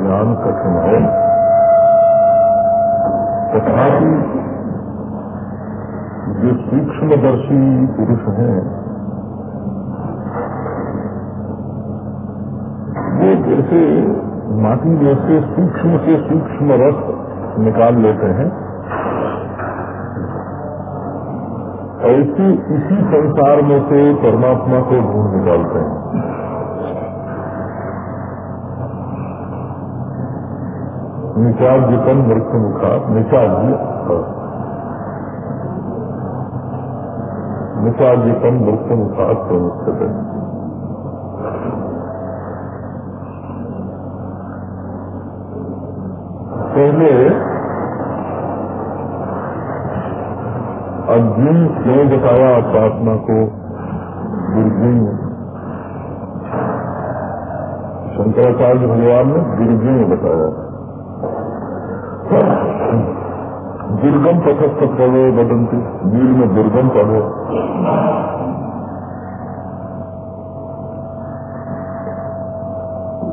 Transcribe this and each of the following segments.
ज्ञान कठिन है तथापि, जो सूक्ष्मदर्शी पुरुष हैं, वो जैसे माटी में से सूक्ष्म से सूक्ष्म रस निकाल लेते हैं ऐसे इसी संसार में से परमात्मा को ढूंढ निकालते हैं। निचार्यतन मृत्यु मुखा निचार्य निचार्यतन मृत्यु मुखा प्रमुख पहले अर्जुन क्यों बताया आत्मा को दुर्गुण शंकराचार्य भगवान ने दुर्गुण बताया। दुर्गम पथस्थ पढ़ो बदंती वीर में दुर्गम पढ़ो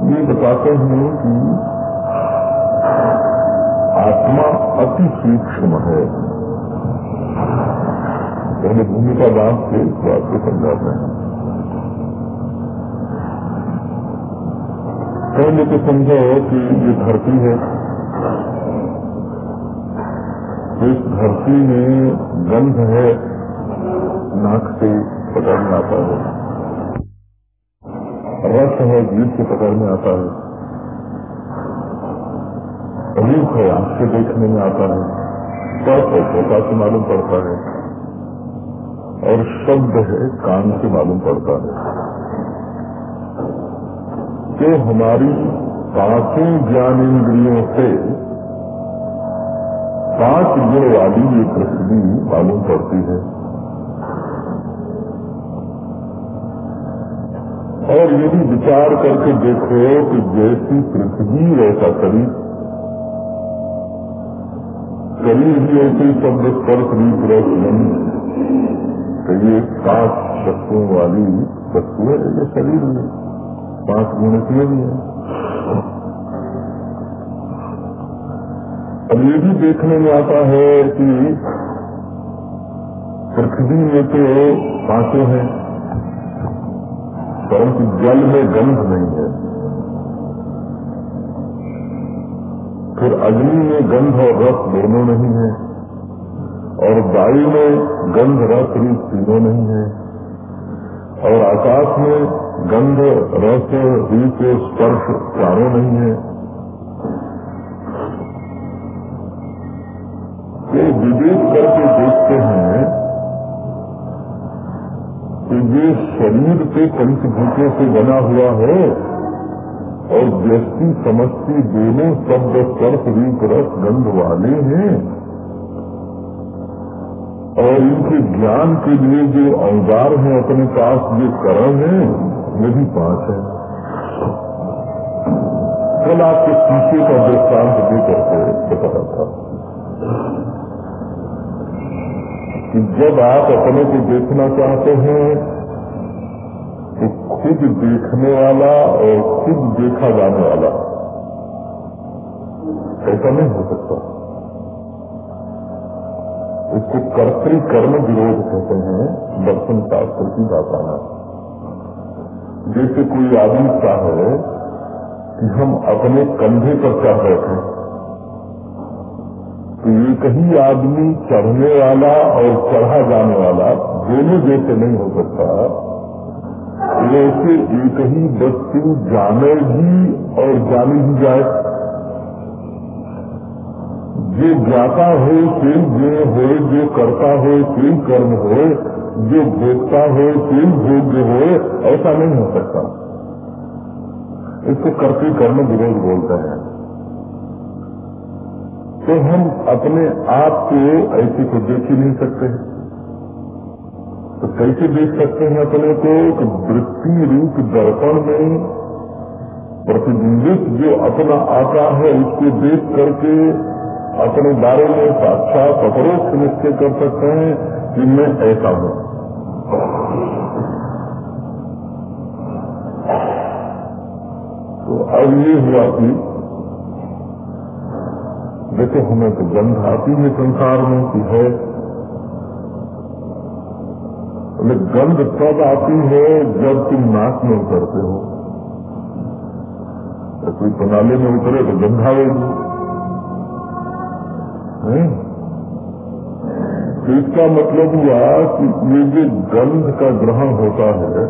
ये बताते हैं कि आत्मा अति सूक्ष्म है। पहले भूमिका बाँध के इस बात को समझाते हैं। पहले तो समझो कि ये धरती है। इस धरती में गंध है, नाक से पकड़ में आता है। रस है जीव से पकड़ में आता है। रूप है, आँख से देखने में आता है। स्पर्श है त्वचा से मालूम पड़ता है। और शब्द है, कान से मालूम पड़ता है। तो हमारी पाँचों ज्ञान इंद्रियों से पाँच गुण वाली ये पृथ्वी मालूम पड़ती है। और यदि विचार करके देखो कि जैसी पृथ्वी वैसा शरीर शरीर भी ऐसे शब्द स्पर्श रूप रस तो ये पाँच वस्तुओं वाली वस्तु है शरीर में, पाँच गुण इसमें भी है। अब ये भी देखने में आता है कि पृथ्वी में तो पाँचों हैं, परंतु जल में गंध नहीं है। फिर अग्नि में गंध और रस दोनों नहीं है, और वायु में गंध, रस, रूप तीनों नहीं है, और आकाश में गंध, रस, रूप, स्पर्श, चारों नहीं है। देखते हैं कि ये शरीर तो पंचभूतों से बना हुआ है और व्यक्ति समस्ती दोनों शब्द स्पर्श रूप रस गंध वाले हैं। और इनके ज्ञान के लिए जो औज़ार हैं, अपने पास जो कर्म है वो भी पाँच है। कल आपके शीशे का दृष्टांत भी करके बता था कि जब आप अपने को देखना चाहते हैं तो खुद देखने वाला और खुद देखा जाने वाला। ऐसा नहीं हो सकता। इसको कर्तरी कर्म विरोध कहते हैं, दर्शन शास्त्र की भाषा जैसे कोई आदमी चाहे कि हम अपने कंधे पर चढ़ बैठे। एक ही आदमी चढ़ने वाला और चढ़ा जाने वाला दोनों जैसे नहीं हो सकता। वैसे एक ही वस्तु जाने भी और जानी भी जाए। जो ज्ञाता हो से जो हो, जो करता हो से कर्म हो, जो भोगता हो से भोग्य हो, ऐसा नहीं हो सकता। इसको करते कर्म विरोध बोलते हैं। तो हम अपने आप को ऐसे को देख ही नहीं सकते। तो कैसे देख सकते हैं अपने को? कि वृत्ति रूप दर्पण में प्रतिबिंबित जो अपना आता है, उसको देख करके अपने बारे में साक्षात अपरोक्ष निश्चय कर सकते हैं कि मैं ऐसा हूँ। तो अब ये हुआ कि देखो, हमें तो गंध आती है संसार में कि है। गंध तब आती है जब तुम नाक में उतरते हो। तो कोई प्रणाली में उतरे तो गंध आवेगी तो इसका मतलब हुआ कि ये जो गंध का ग्रहण होता है,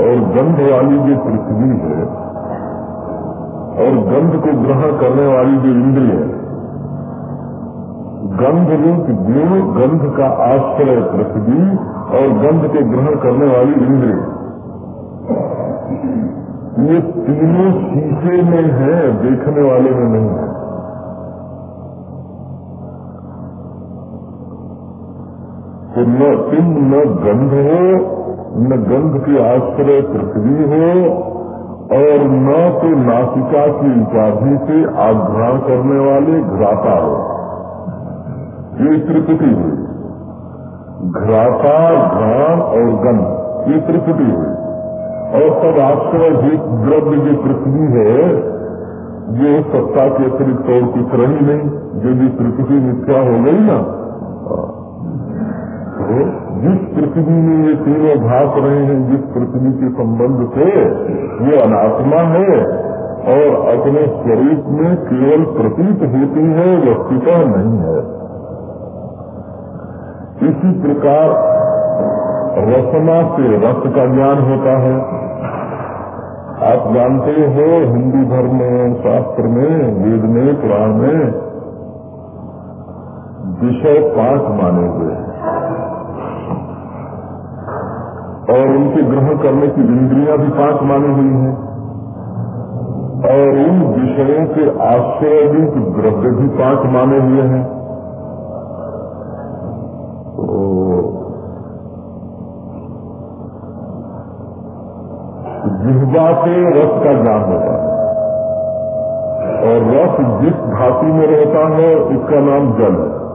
और गंध वाली जो पृथ्वी है और गंध को ग्रहण करने वाली जो इंद्रिय है, गंध रूप गुण, गंध का आश्रय पृथ्वी और गंध के ग्रहण करने वाली इंद्रिय। ये तीनों शीशे में है, देखने वाले में नहीं है। तो न तुम, न गंध हो, न गंध की आश्रय पृथ्वी हो और न तो नासिका की उपाधि से आघ्राण करने वाले घराता हो। ये त्रिपुटी हुई। घराता, घ्राण और गंध ये त्रिपुटी हुई। और तब आश्रय द्रव्य जो पृथ्वी है, ये सत्ता के अतिरिक्त और कुछ रही नहीं। भी पृथ्वी मिथ्या हो गई ना तो जिस पृथ्वी में ये तीनों भाग रहे हैं, जिस पृथ्वी के संबंध से ये अनात्मा है, और अपने स्वरूप में केवल प्रतीत होती है, वस्तुतः नहीं है। इसी प्रकार रसना से रस का ज्ञान होता है। आप जानते हो, हिंदू धर्म शास्त्र में, वेद में, पुराण में विषय पाँच माने हुए हैं। और उनके ग्रहण करने की इंद्रियाँ भी पाँच मानी हुई हैं। और उन विषयों के आश्रय रूप द्रव्य भी पाँच माने हुए हैं। तो जिहबा से रस का ज्ञान होता है, और रस जिस धातु में रहता है उसका नाम जल है।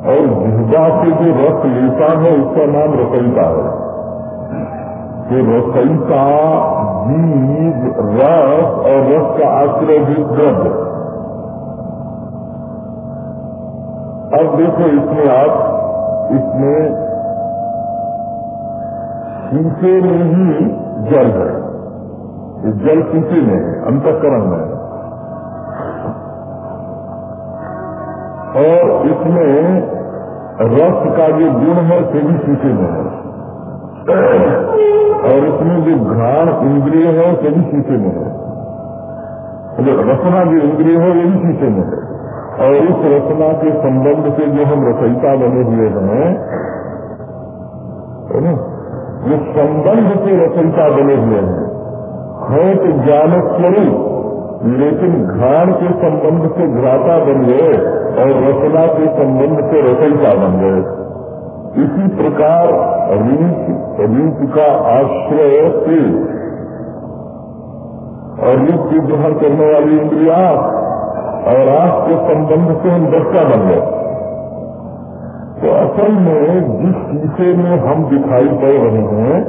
और जिहबा से जो रस लेता है, उसका नाम रसईता है। तो रसईता, बीज, रस और रस का आश्रय भी द्रव्य। अब देखो इसमें आप, इसमें शीशे में ही जल है। जल शीशे में है, अंतकरण में है। और इसमें रस का जो गुण है वो भी शीशे में है। और इसमें जो घ्राण इंद्रिय है वो भी शीशे में है। जो रचना जो इंद्रिय है वो भी शीशे में है। और इस रचना के संबंध से जो हम रचयिता बने हुए हैं, है ना? जो संबंध से रचयिता बने हुए हैं। है तो ज्ञान स्वरूप लेकिन घ्राण के संबंध से घ्राता बन गए। और रचना के संबंध से रचयिता बन गए इसी प्रकार रीत रूप का आश्रय से रूप की ग्रहण करने वाली इंद्रिया और आँख के संबंध से हम दृष्टा बन गए तो असल में जिस शीशे में हम दिखाई पड़ रहे हैं,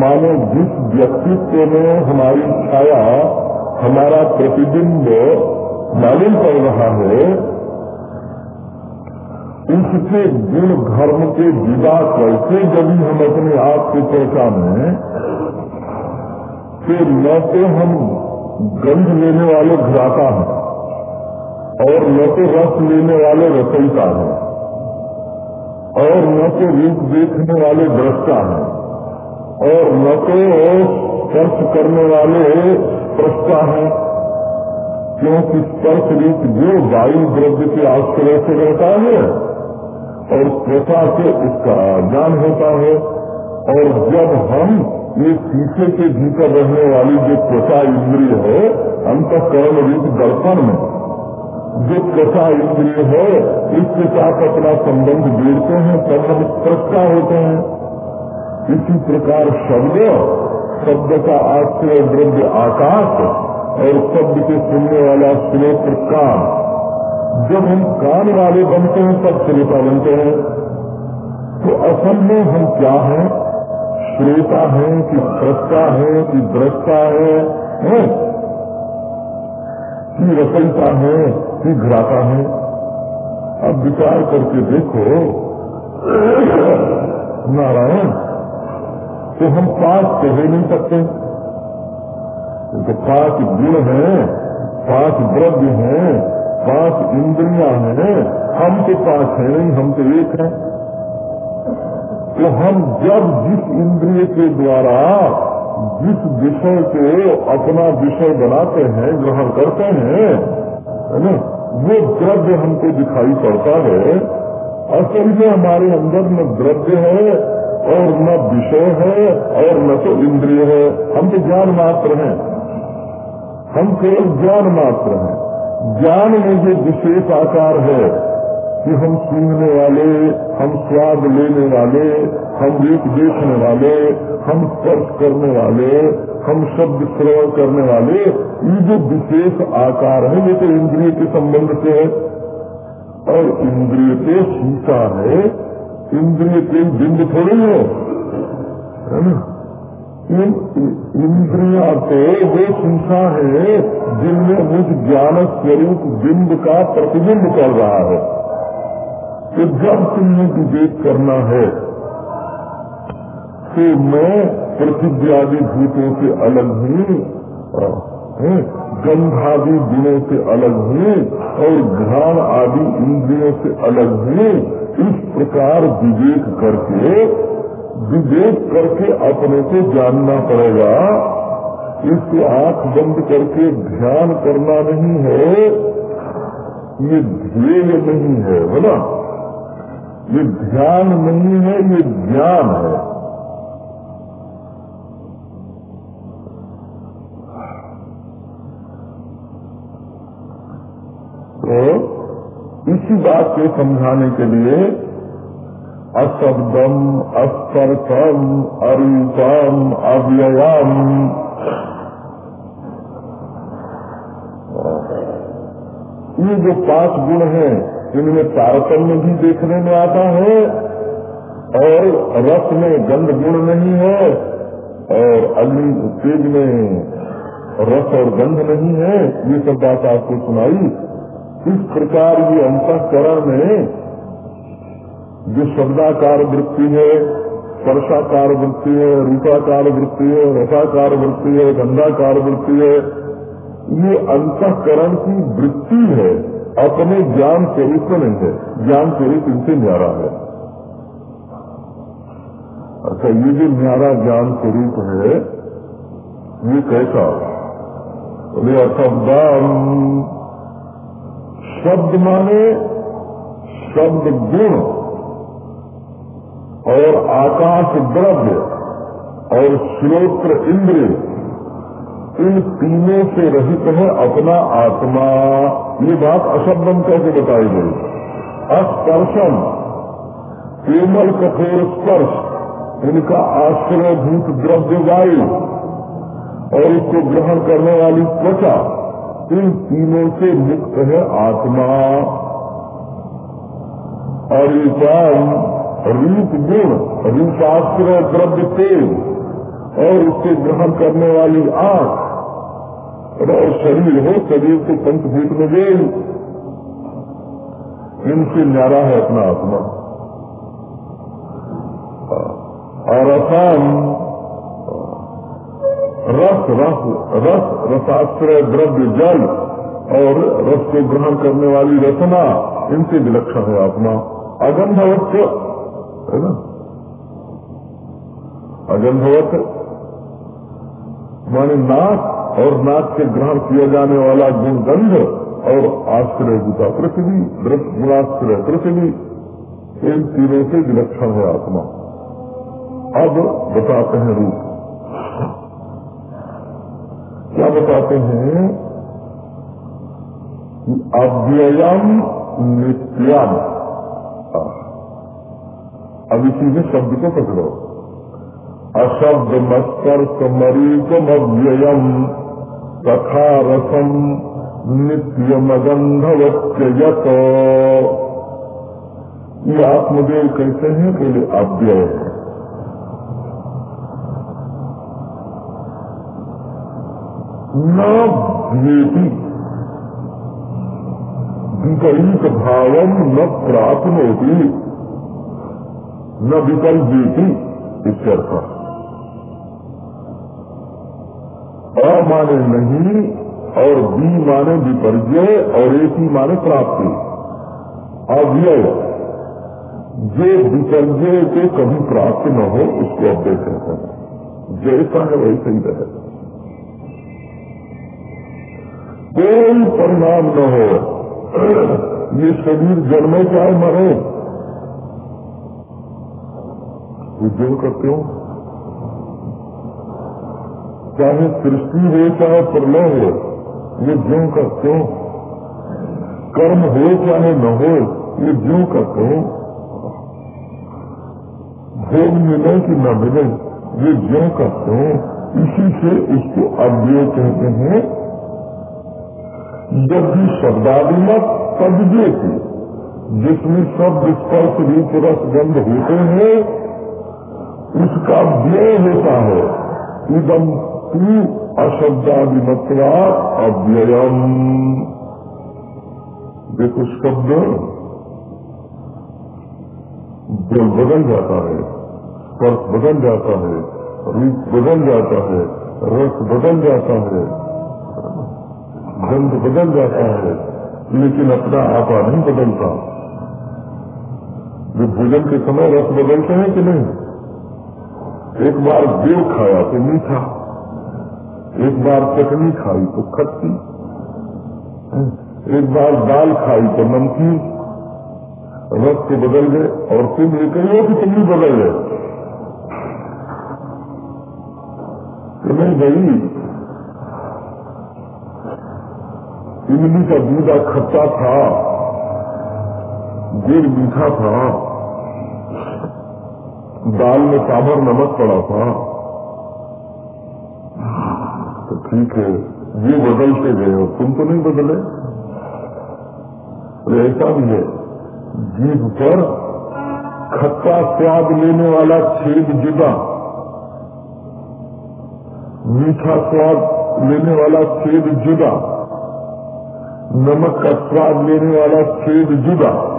मानो जिस व्यक्तित्व में हमारी छाया, हमारा प्रतिबिंब मालूम पड़ रहा है इसके गुण धर्म के विदा कैसे जब हम अपने आप को पहचाने कि न तो हम गंध लेने वाले घराता हैं, और न तो रस लेने वाले रसोईता हैं, और न तो रूप देखने वाले दृष्टा हैं, और न तो स्पर्श करने वाले प्रस्ता हैं, क्योंकि स्पर्श रूप जो वायु द्रव्य के आश्रय से रहता है और त्वचा से उसका ज्ञान होता है। और जब हम ये शीशे के भीतर रहने वाली जो त्वचा इंद्रिय है अंतकरण रूप दर्पण में। जो त्वचा इंद्रिय है इसके साथ अपना संबंध जोड़ते हैं तब हम स्पष्टा होते हैं। इसी प्रकार शब्द शब्द का आश्रय द्रव्य आकाश और शब्द के सुनने वाला श्रोत्र कान जब हम कान वाले बनते हैं, तब श्रोता बनते हैं। तो असल में हम क्या हैं? श्रोता है कि दृष्टा है, कि दृष्टा है? कि रसोईता है, कि घराता है? अब विचार करके देखो। नारायण तो हम पास तो हो नहीं सकते। तो पाँच गुण है पाँच द्रव्य हैं पाँच इंद्रिया हैं हम तो पाँच हैं नहीं, हम तो एक हैं। तो हम जब जिस इंद्रिय के द्वारा जिस विषय को अपना विषय बनाते हैं, ग्रहण करते हैं, है ना, वो द्रव्य हमको दिखाई पड़ता है। असल में हमारे अंदर न द्रव्य है और न विषय है और न तो इंद्रिय है। हम तो ज्ञान मात्र हैं। हम केवल ज्ञान मात्र हैं। ज्ञान में जो विशेष आकार है कि हम सुनने वाले, हम स्वाद लेने वाले, हम रूप देखने वाले, हम स्पर्श करने वाले, हम शब्द श्रवण करने वाले, ये जो विशेष आकार है, ये तो इंद्रिय के संबंध से है। और इंद्रिय के शीशा है, इंद्रिय के बिंद थोड़ी है ना? इन इंद्रिया तो वो शीशा है, जिनमें मुझ ज्ञान स्वरूप बिंब का प्रतिबिंब कर रहा है। तो जब तुम्हें विवेक करना है तो मैं पृथ्वी भूतों से अलग हूँ, गंधादि गुणों से अलग हूँ, और घ्राण आदि इंद्रियों से अलग हूँ। इस प्रकार विवेक करके विवेक करके अपने को जानना पड़ेगा। इसको आँख बंद करके ध्यान करना नहीं है। ये ध्येय नहीं है बोला ये ध्यान नहीं है, ये ज्ञान है। तो इसी बात को समझाने के लिए अशब्दम अस्पर्शम अरूपम अव्ययम। ये जो पाँच गुण हैं, इनमें तारतम्य भी देखने में आता है, और रस में गंध गुण नहीं है, और अग्नि तेज में रस और गंध नहीं है। ये सब बात आपको सुनाई। इस प्रकार ये अंतकरण में जो शब्दाकार वृत्ति है, स्पर्शाकार वृत्ति है, रूपाकार वृत्ति है, रसाकार वृत्ति है, गंधाकार वृत्ति है, ये अंतकरण की वृत्ति है। अपने ज्ञान स्वरूप में है। ज्ञान स्वरूप इनसे न्यारा है। अच्छा ये जो न्यारा ज्ञान स्वरूप है, ये कैसा? बोले अर्थात शब्द माने शब्द गुण। और आकाश द्रव्य और श्रोत्र इंद्र इन तीनों से रहित है अपना आत्मा। ये बात अशब्दम कैसे बताई गई? अस्पर्शम, केवल कठोर स्पर्श, इनका आश्रयभूत द्रव्य वायु, और इसको ग्रहण करने वाली त्वचा, इन तीनों से मुक्त है आत्मा। और रूप गुण रूपाश्रय द्रव्य तेज और उसके ग्रहण करने वाली आँख, और शरीर हो, शरीर तो पंचभूत में गए इनसे न्यारा है अपना आत्मा। और असाम रस रस रस रसाश्रय द्रव्य, जल, और रस को ग्रहण करने वाली रचना, इनसे विलक्षण है आत्मा। अगंधवत है ना? अगंधवत माने नाक और नाक से ग्रहण किया जाने वाला गुण गंध और आश्रय होता पृथ्वी गुणाश्रय पृथ्वी इन तीनों से विलक्षण है आत्मा। अब बताते हैं रूप। क्या बताते हैं? कि अव्ययम नित्यम। अब इसी में शब्द को पकड़ो। अशब्द मस्कर समरीकम अव्ययम तथा रसम नित्यमगंधवत्ययत ये आत्मदेव कैसे हैं बोले अव्यय है। न भेदी विपरीत भावम न प्राप्नोति। न विकल्पी इत्यर्थ। अ माने नहीं और बी माने विपर्जय और एक ही माने प्राप्ति। अव्यय। जो विपर्जय को कभी प्राप्त न हो, उसको अव्यय कहते हैं। जैसा है वैसे ही रहे। कोई परिणाम न हो, ये शरीर जन्मे चाहे मरे उद्योग करते हो? चाहे सृष्टि हो, चाहे प्रलय हो, ये ज्यो करते हो? कर्म हो, चाहे न हो, ये ज्यो करते हो? भोग मिले कि न मिले, ये ज्यो करते हो? इसी से इसको अव्यय कहते हैं। जब भी शब्दादिमत तब्जे थी जिसमें शब्द स्पर्श रूप रस गंध होते हैं उसका व्यय होता है। इदम तू अशब्दादिमत्वा अव्ययम। देखो शब्द जल बदल जाता है, स्पर्श बदल जाता है, रूप बदल जाता है, रस बदल जाता है, गंध बदल जाता है, लेकिन अपना आपा नहीं बदलता। जो भोजन के समय रस बदलते हैं कि नहीं? एक बार देव खाया तो मीठा। एक बार चटनी खाई तो खट्टी। एक बार दाल खाई तो नमकीन। रस तो बदल गए और तुम ये कहिए कि तुम भी बदल गए। तो नहीं भाई, इमली का दूधा खट्टा था, गुड़ मीठा था। दाल में काबर नमक पड़ा था। तो ठीक है ये बदलते गए हो। तुम तो नहीं बदले। ऐसा भी है। जीभ पर खट्टा स्वाद लेने वाला छेद जुदा। मीठा स्वाद लेने वाला छेद जुदा। नमक का स्वाद लेने वाला छेद जुदा।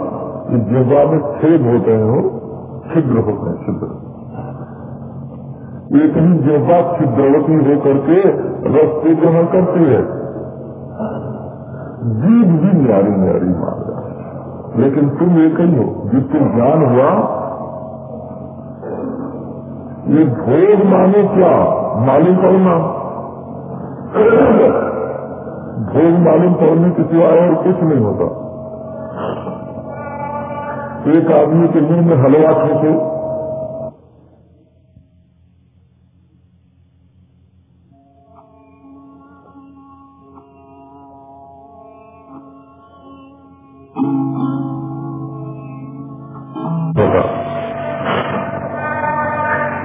जिह्वा में छेद होते हैं वो। छिद्र हैं छिद्र। एक ही जिह्वा छिद्रवती होकर के रस को ग्रहण करती है। जीव भी न्यारी न्यारी जाए लेकिन तुम एक ही हो जिसको ज्ञान हुआ, ये भोग माने क्या? मालूम करना भोग मालूम पड़ने के सिवाय और कुछ नहीं होता एक आदमी के मुँह में हलवा ठोको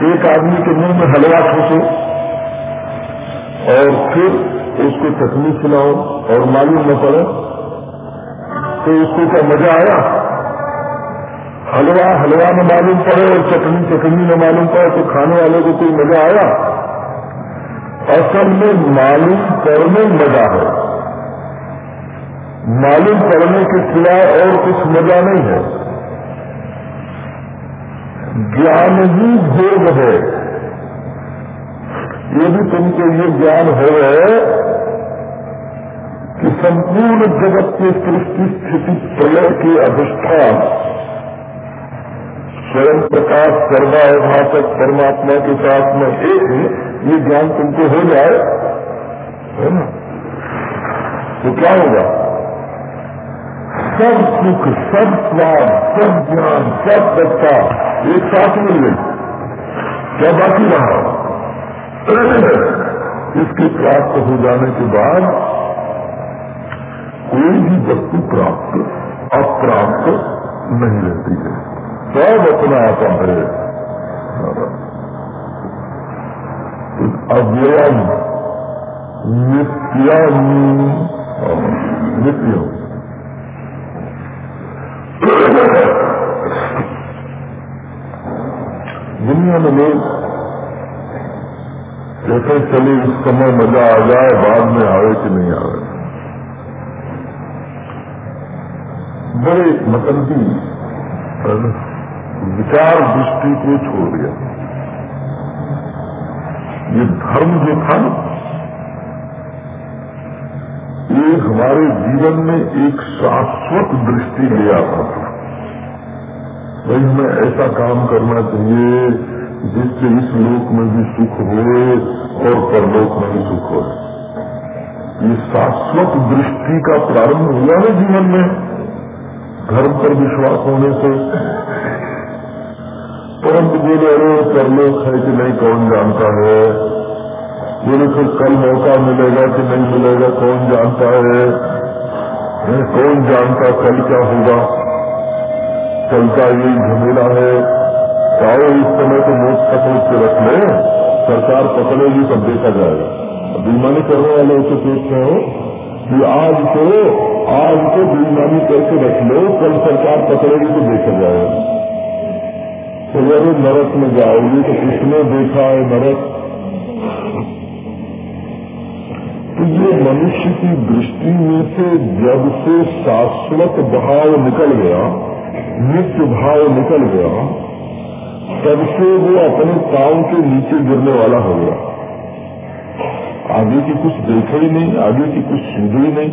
एक आदमी के मुँह में हलवा ठोको और फिर उसको चटनी खिलाओ और मालूम न पड़े तो उसको क्या मज़ा आया? हलवा हलवा में मालूम पड़े और चटनी चटनी में मालूम पड़े तो खाने वाले को कोई मज़ा आया? असल में मालूम करने मज़ा है। मालूम करने के सिवाय और कुछ मज़ा नहीं है। ज्ञान ही भोग है। यदि तुमको ये ज्ञान हो कि संपूर्ण जगत के सृष्टि स्थिति प्रलय के अधिष्ठान स्वयं प्रकाश सर्वाभाषक परमात्मा के साथ में एक ये ज्ञान तुमको हो जाए, है ना? तो क्या होगा? सब सुख, सब स्वाद, सब ज्ञान, सब सत्ता, एक साथ मिल गई। क्या बाकी रहा? इसके प्राप्त हो जाने के बाद कोई भी वस्तु प्राप्त, अप्राप्त नहीं रहती है। सब अपना आता है अव्ययम, नित्यम नित्यम। दुनिया में लोग जैसे चले इस समय मज़ा आ जाए, बाद में आवे कि नहीं आवे। बड़े मतलबी विचार दृष्टि को छोड़ दिया। ये धर्म जो था ना, ये हमारे जीवन में एक शाश्वत दृष्टि ले आता था। भाई, हमें ऐसा काम करना चाहिए जिससे इस लोक में भी सुख हो और परलोक में भी सुख हो ये शाश्वत दृष्टि का प्रारंभ हुआ ना जीवन में। धर्म पर विश्वास होने से परंतु बोले अरे परलोक है कि नहीं, कौन जानता है? बोले फिर कल मौका मिलेगा कि नहीं मिलेगा, कौन जानता है? कौन जानता कल क्या होगा? कल का ये झमेला है। चाहो इस समय तो नोट पकड़ के रख ले। सरकार पकड़ेगी तब देखा जाएगा। बेईमानी करने वाले उसे सोच रहे हो कि आज को आज को बेईमानी करके रख लो। कल सरकार पकड़ेगी तो देखा जाएगा। तो अरे नरक में जाओगी तो किसने देखा है नरक तो ये मनुष्य की दृष्टि में से जब से शाश्वत भाव निकल गया, नित्य भाव निकल गया, तब से वो अपने पाँव के नीचे गिरने वाला हो गया। आगे की कुछ देखे ही नहीं, आगे की कुछ सूझे ही नहीं।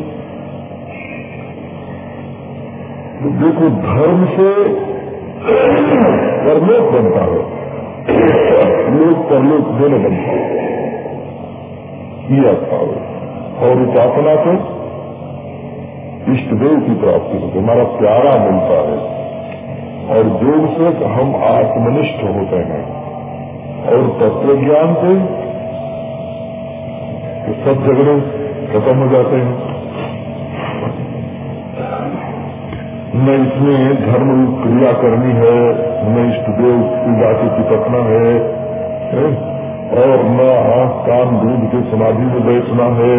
तो देखो, धर्म से परलोक बनता है। लोग परलोक दोनों बनता है। किया था और उपासना से इष्ट देव की प्राप्ति होती हमारा प्यारा मिलता है। और योग से हम आत्मनिष्ठ होते हैं। और तत्व ज्ञान से सब झगड़े खत्म हो जाते हैं। न इसमें धर्म क्रिया करनी है न इष्ट देव पूजा की चिपकना है, है? और न आँख कान दूध के समाधि में बैठना है।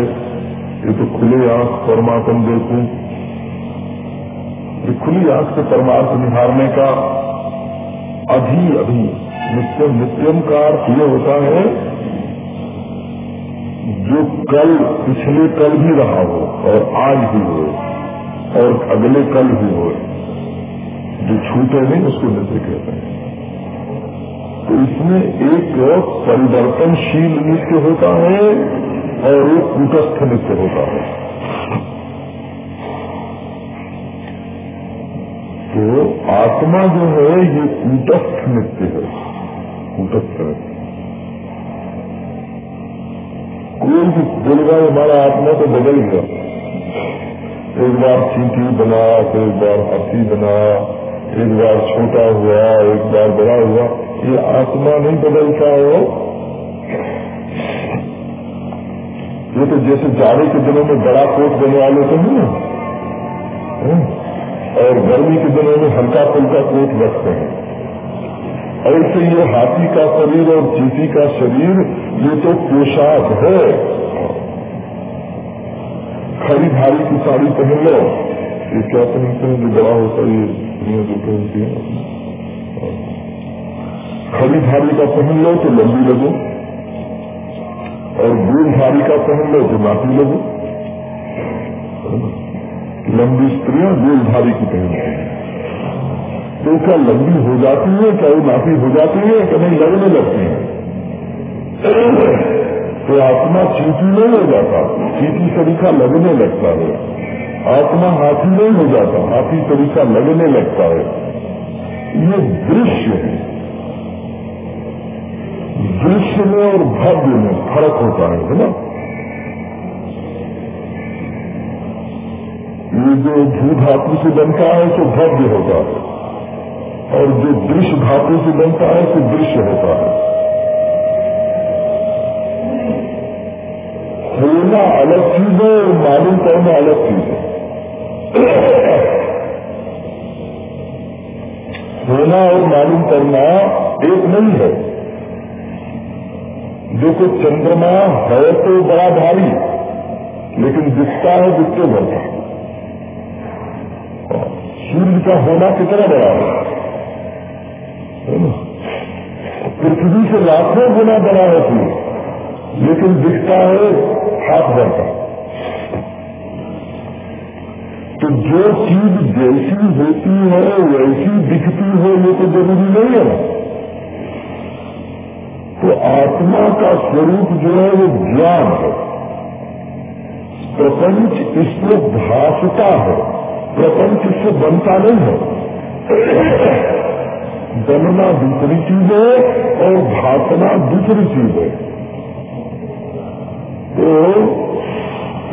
ये तो खुले आँख परमात्म देखूँ। ये खुली आँख से परमार्थ निहारने का अभी अभी नित्यम नित्यम का अर्थ ये होता है जो कल पिछले कल भी रहा हो और आज भी हो। और अगले कल भी हो जो छूटे नहीं, उसको नित्य कहते हैं। तो इसमें एक परिवर्तनशील नित्य होता है और एक कूटस्थ नित्य होता है। तो आत्मा जो है, ये कूटस्थ नित्य है। कूटस्थ है। कोई भी बोलेगा हमारा आत्मा तो बदल गया। एक बार चींटी बना फिर एक बार हाथी बना, एक बार छोटा हुआ, एक बार बड़ा हुआ, ये आत्मा नहीं बदलता हो ये तो जैसे जाड़े के दिनों में बड़ा कोट बनवा लेते हैं ना। हम्म? और गर्मी के दिनों में हल्का फुल्का कोट रखते हैं। ऐसे ये हाथी का शरीर और चीटी का शरीर, ये तो पोशाक है। खरी भारी की साड़ी पहन लो। ये क्या पहनते हैं जो बड़ा होता है? ये जो पहनती है। खड़ी भारी का पहन लो तो लंबी लगो। और गोलधारी का पहन लो तो नापी लगो। लंबी स्त्री स्त्रियाँ गोलधारी की पहनती हैं तो क्या लंबी हो जाती है? क्या वो हो जाती है? नहीं लगने लगती? है तो आत्मा चीटी नहीं हो जाता चीटी सरीखा लगने लगता है। आत्मा हाथी नहीं हो जाता, हाथी सरीखा लगने लगता है। ये दृश्य है। दृश्य में और भव्य में फ़र्क होता है है ना? ये जो भू धातु से बनता है तो भव्य होता है। और जो दृश्य धातु से बनता है तो दृश्य होता है। होना अलग चीज़ है और मालूम करना अलग चीज़ है। होना और मालूम करना एक नहीं है। देखो चंद्रमा है तो बड़ा भारी, लेकिन दिखता है दिखते भर सूर्य का होना कितना बड़ा है? पृथ्वी से लाखों गुना बड़ा है सूर्य। लेकिन दिखता है हाथ का तो जो चीज़ जैसी होती है, वैसी दिखती है, ये तो ज़रूरी नहीं है। तो आत्मा का स्वरूप जो है, वो ज्ञान है। प्रपंच इसमें भाषता है। प्रपंच इससे बनता नहीं है। बनना दूसरी चीज़ है और भाषना दूसरी चीज़ है। तो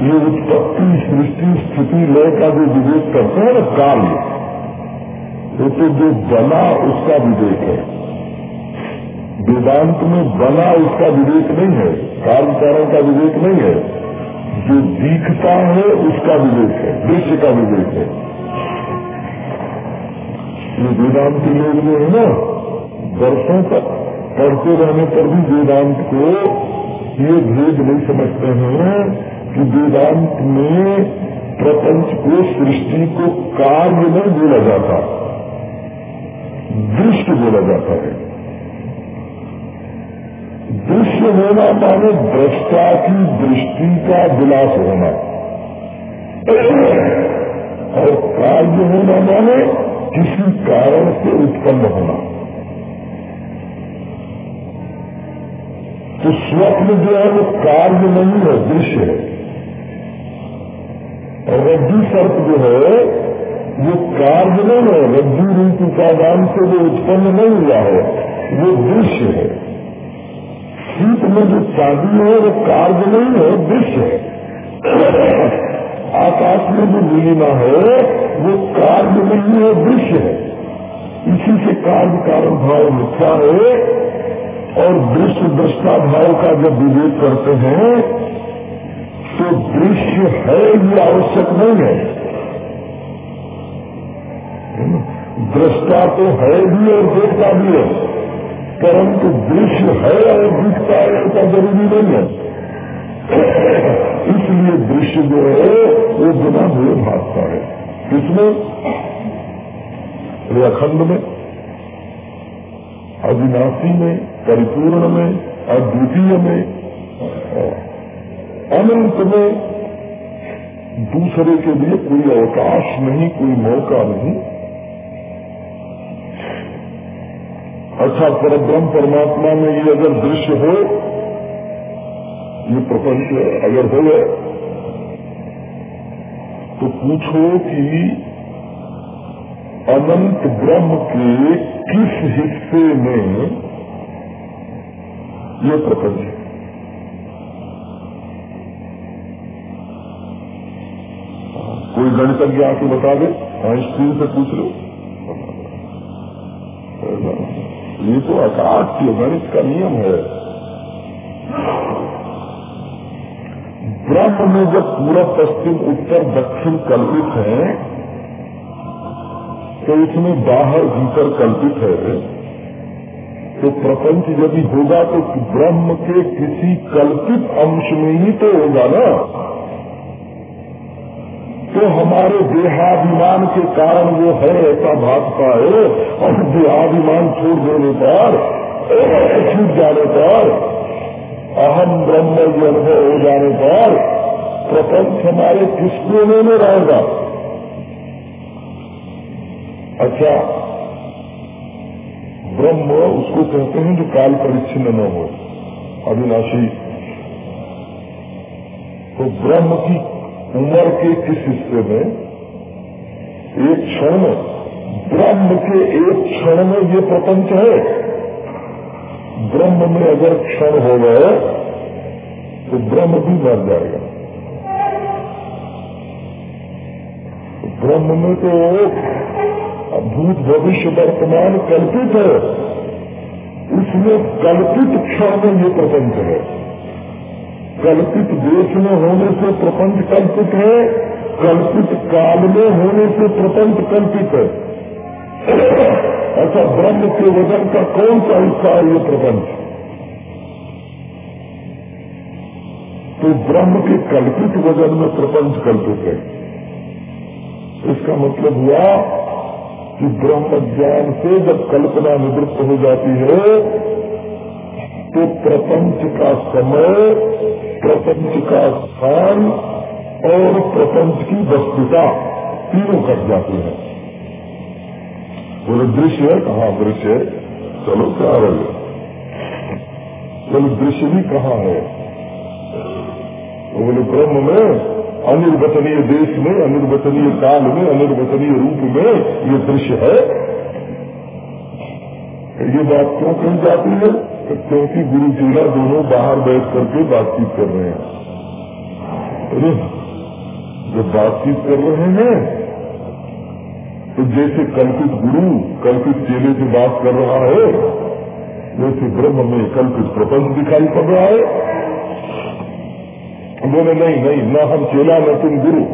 ये उत्पत्ति सृष्टि स्थिति लय का जो विवेक करते हैं ना कार्य वो तो जो बना, उसका विवेक है। वेदांत में बना, उसका विवेक नहीं है। कार्य कारण का विवेक नहीं है। जो दिखता है, उसका विवेक है। दृश्य का विवेक है। ये वेदांत लोग जो है ना, वर्षों तक पढ़ते रहने पर भी वेदांत को ये भेद नहीं समझते हैं कि वेदांत में प्रपंच को, सृष्टि को कार्य नहीं बोला जाता दृश्य बोला जाता है। दृश्य होना माने दृष्टा की दृष्टि का विलास होना। और कार्य होना माने किसी कारण से उत्पन्न होना। तो स्वप्न जो है वो कार्य नहीं है, दृश्य है। रज्जु सर्प जो है, वो कार्य नहीं है, रज्जु रूप उपादान से वो उत्पन्न नहीं हुआ है, वो दृश्य है। शीत में जो चांदी है, वो कार्य नहीं है, दृश्य है। आकाश में जो नीलिमा है, वो कार्य नहीं है, दृश्य है। इसी से कार्य कारण भाव मिथ्या है। और दृश्य दृष्टा भाव का जब विवेक करते हैं तो दृश्य है ये आवश्यक नहीं है। दृष्टा तो है भी और देखता भी है, परंतु दृश्य है और दिखता है ऐसा ज़रूरी नहीं है। इसलिए दृश्य जो है, वो बिना हुए भागता है। किसमें? अखंड में। अविनाशी में परिपूर्ण में अद्वितीय में अनंत में दूसरे के लिए कोई अवकाश नहीं, कोई मौका नहीं। अच्छा परब्रह्म परमात्मा में ये अगर दृश्य हो, ये प्रपंच अगर हो तो पूछो कि अनंत ब्रह्म के किस हिस्से में ये प्रपंच है? कोई गणितज्ञ आके बता दे आइंस्टीन से पूछ लो। ये तो आकाश की गणित का नियम है। ब्रह्म में जब पूरा पश्चिम, उत्तर, दक्षिण कल्पित है तो इसमें बाहर भीतर कल्पित है। तो प्रपंच यदि होगा तो ब्रह्म के किसी कल्पित अंश में ही तो होगा ना। तो हमारे देहाभिमान के कारण वो है ऐसा भागता है और देहाभिमान छोड़ देने पर, छूट जाने पर, अहम ब्रह्म ये हो जाने पर प्रपंच हमारे किस कोने में रहेगा? अच्छा ब्रह्म उसको कहते हैं जो काल परिच्छिन्न न हो अविनाशी। तो ब्रह्म की उम्र के किस हिस्से में, एक क्षण में, ब्रह्म के एक क्षण में ये प्रपंच है। ब्रह्म में अगर क्षण हो गए तो ब्रह्म भी मर जाएगा। ब्रह्म में तो भूत भविष्य वर्तमान कल्पित है। इसमें कल्पित क्षण में ये प्रपंच है। कल्पित देश में होने से प्रपंच कल्पित है, कल्पित काल में होने से प्रपंच कल्पित है। ऐसा ब्रह्म के वज़न का कौन सा हिस्सा है ये प्रपंच? तो ब्रह्म के कल्पित वज़न में प्रपंच कल्पित है। इसका मतलब हुआ कि ब्रह्म ज्ञान से जब कल्पना निवृत्त हो जाती है तो प्रपंच का समय, प्रपंच का स्थान और प्रपंच की वस्तुता तीनों कट जाती है। बोले, दृश्य है? कहाँ दृश्य है? चलो, क्या रहे बोले, दृश्य भी कहाँ है? तो बोले, ब्रह्म में अनिर्वचनीय देश में, अनिर्वचनीय काल में, अनिर्वचनीय रूप में ये दृश्य है। ये बात क्यों कही जाती है? क्योंकि गुरु चेला दोनों बाहर बैठ करके बातचीत कर रहे हैं। जब बातचीत कर रहे हैं तो जैसे कल्पित गुरु कल्पित चेले से बात कर रहा है, वैसे ब्रह्म में कल्पित प्रपंच दिखाई पड़ रहा है। बोले, नहीं नहीं, न हम चेला, न तुम गुरु।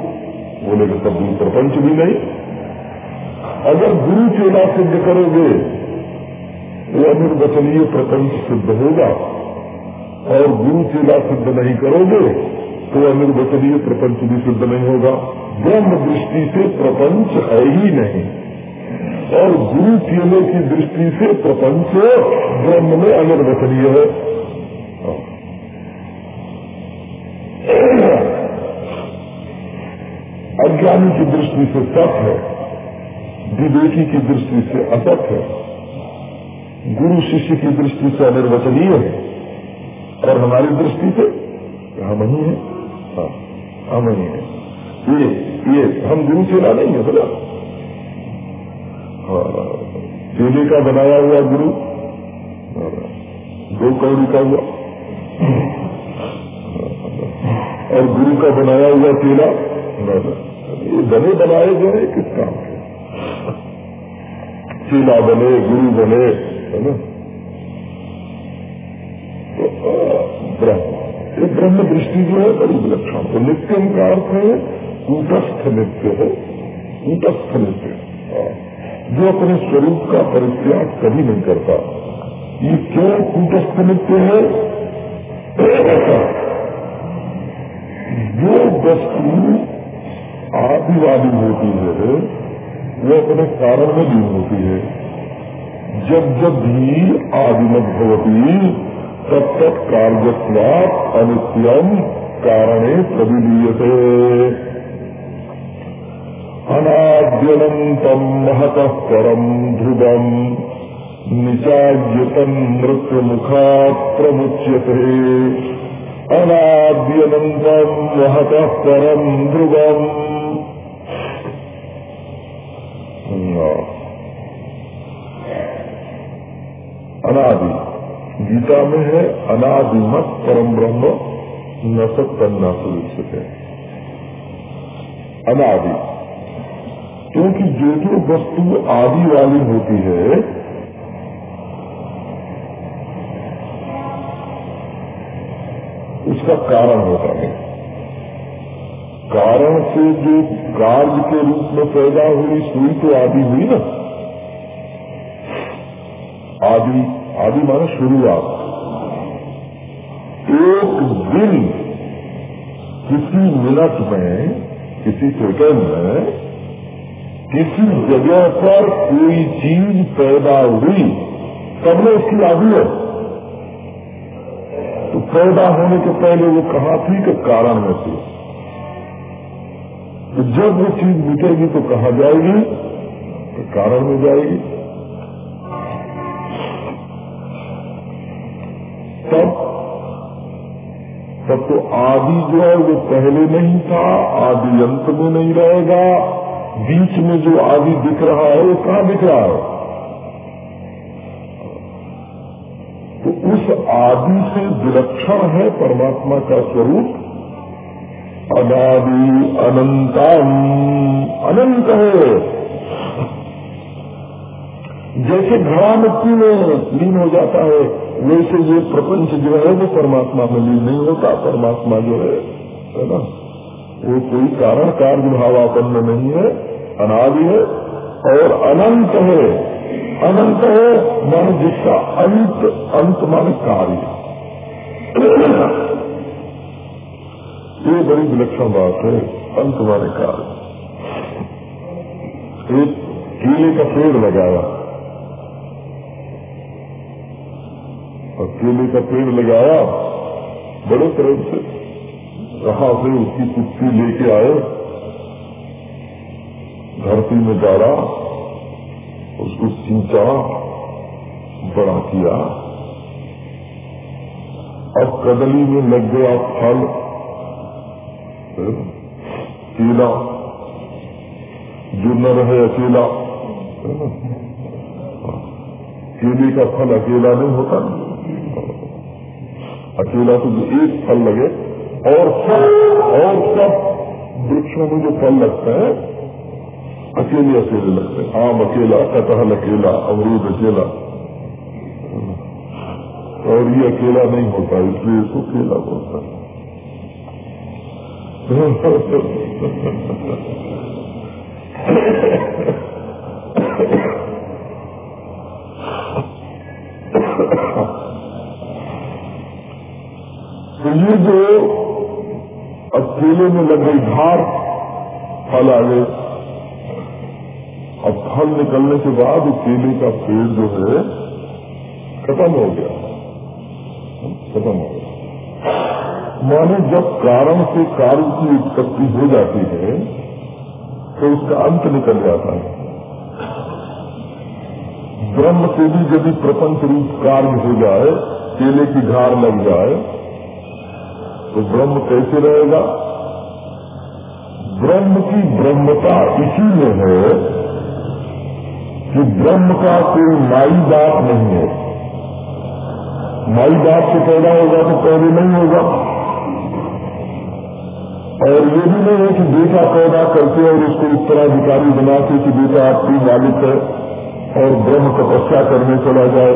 बोले कि तब प्रपंच भी नहीं। अगर गुरु चेला सिद्ध करोगे तो अनिर्वचनीय प्रपंच सिद्ध होगा। और गुरु चेला सिद्ध नहीं करोगे तो अनिर्वचनीय प्रपंच भी सिद्ध नहीं होगा। ब्रह्म दृष्टि से प्रपंच है ही नहीं। और गुरु केले की दृष्टि से प्रपंच ब्रह्म में अनिर्वचनीय है। अज्ञानी की दृष्टि से सत है विवेकी की दृष्टि से असत है गुरु शिष्य की दृष्टि से अनिर्वचनीय है और हमारी दृष्टि से हम ही। है हाँ, हम ही। है ये ये हम गुरु चेला नहीं है बोला हाँ, चेले का बनाया हुआ गुरु दो कौड़ी का हुआ। और गुरु का बनाया हुआ चेला ये बने बनाए गए किस काम के? चेला बने, गुरु बने, है ना? तो ब्रह्म। ये ब्रह्म दृष्टि जो है बड़ी विलक्षण। तो नित्यम का अर्थ है, कूटस्थ नित्य है, कूटस्थ नित्य। जो अपने स्वरूप का परित्याग कभी नहीं करता। ये क्यों कूटस्थ नित्य है? जो वस्तु आदिवादी होती है, वो अपने कारण में भी होती है। जब जब भी आदिमत होती तब तक कार्यत्वात अनित्यम कारणे प्रविलीयते अनाद्यनन्तम् महतः परम् ध्रुवम् निचायतम् मृत्युमुखात् प्रमुच्यते। अनाद्यनन्तम् महतः परम् ध्रुवम् अनादि। गीता में है अनादिमत परम ब्रह्म न सत्तन्ना सुविक्षित है। अनादि। क्योंकि जो जो वस्तु आदि वाली होती है, उसका कारण होता है। कारण से जो कार्य के रूप में पैदा हुई, सुई तो आदि हुई ना। आदि आदि माने शुरुआत। एक दिन किसी मिनट में, किसी सेकंड में, किसी जगह पर कोई चीज़ पैदा हुई में उसकी आदि है तो पैदा होने के पहले वो कहा थी कि कारण में थी। तो जब वो चीज़ मिटेगी तो कहा जाएगी? तो कारण में जाएगी। तब तब तो आदि जो है वो पहले नहीं था, आदि अंत में नहीं रहेगा। बीच में जो आदि दिख रहा है, वो कहाँ दिख रहा है? तो उस आदि से विलक्षण है परमात्मा का स्वरूप। अनादि अनंतम अनंत है। जैसे घड़ा मिट्टी में लीन हो जाता है, वैसे ये प्रपंच जो है वो परमात्मा में लीन नहीं होता, परमात्मा जो है है ना? वो कोई कारण कार्य भावापन्न नहीं है, अनादि है, और अनंत है। अनंत है मान जिसका अंत अंत मान कार्य। ये बड़ी विलक्षण बात है, अंत माने कार्य। एक केले का पेड़ लगाया। और केले का पेड़ लगाया। बड़े तरह से कहा से उसकी कुत्ती लेके आए। धरती में डाला उसको सींचा, बड़ा किया। अब कदली में लग गया फल। केला, जो न रहे अकेला। केले का फल अकेला नहीं होता। अकेला तो जो एक फल लगे, और सब और सब वृक्षों में जो फल लगते हैं, अकेले अकेले लगते हैं। आम अकेला, कटहल अकेला, अमरूद अकेला। और ये अकेला नहीं होता, इसलिए इसको केला बोलता है तो ये जो अकेले में लग गई धार फल आ गए। अब फल निकलने के बाद केले का पेड़ जो है, खत्म हो गया। खत्म हो गया। माने जब कारण से कार्य की उत्पत्ति हो जाती है तो उसका अंत निकल जाता है। ब्रह्म से भी यदि प्रपंच रूप कार्य हो जाए, केले की घार लग जाए तो ब्रह्म कैसे रहेगा? ब्रह्म की ब्रह्मता इसी में है कि ब्रह्म का कोई माई बाप नहीं है। माई बाप से पैदा होगा तो पहले नहीं होगा। और ये भी नहीं है कि बेटा पैदा करके और उसको उत्तराधिकारी बनाते कि बेटा आपकी मालिक है और ब्रह्म तपस्या करने चला जाए।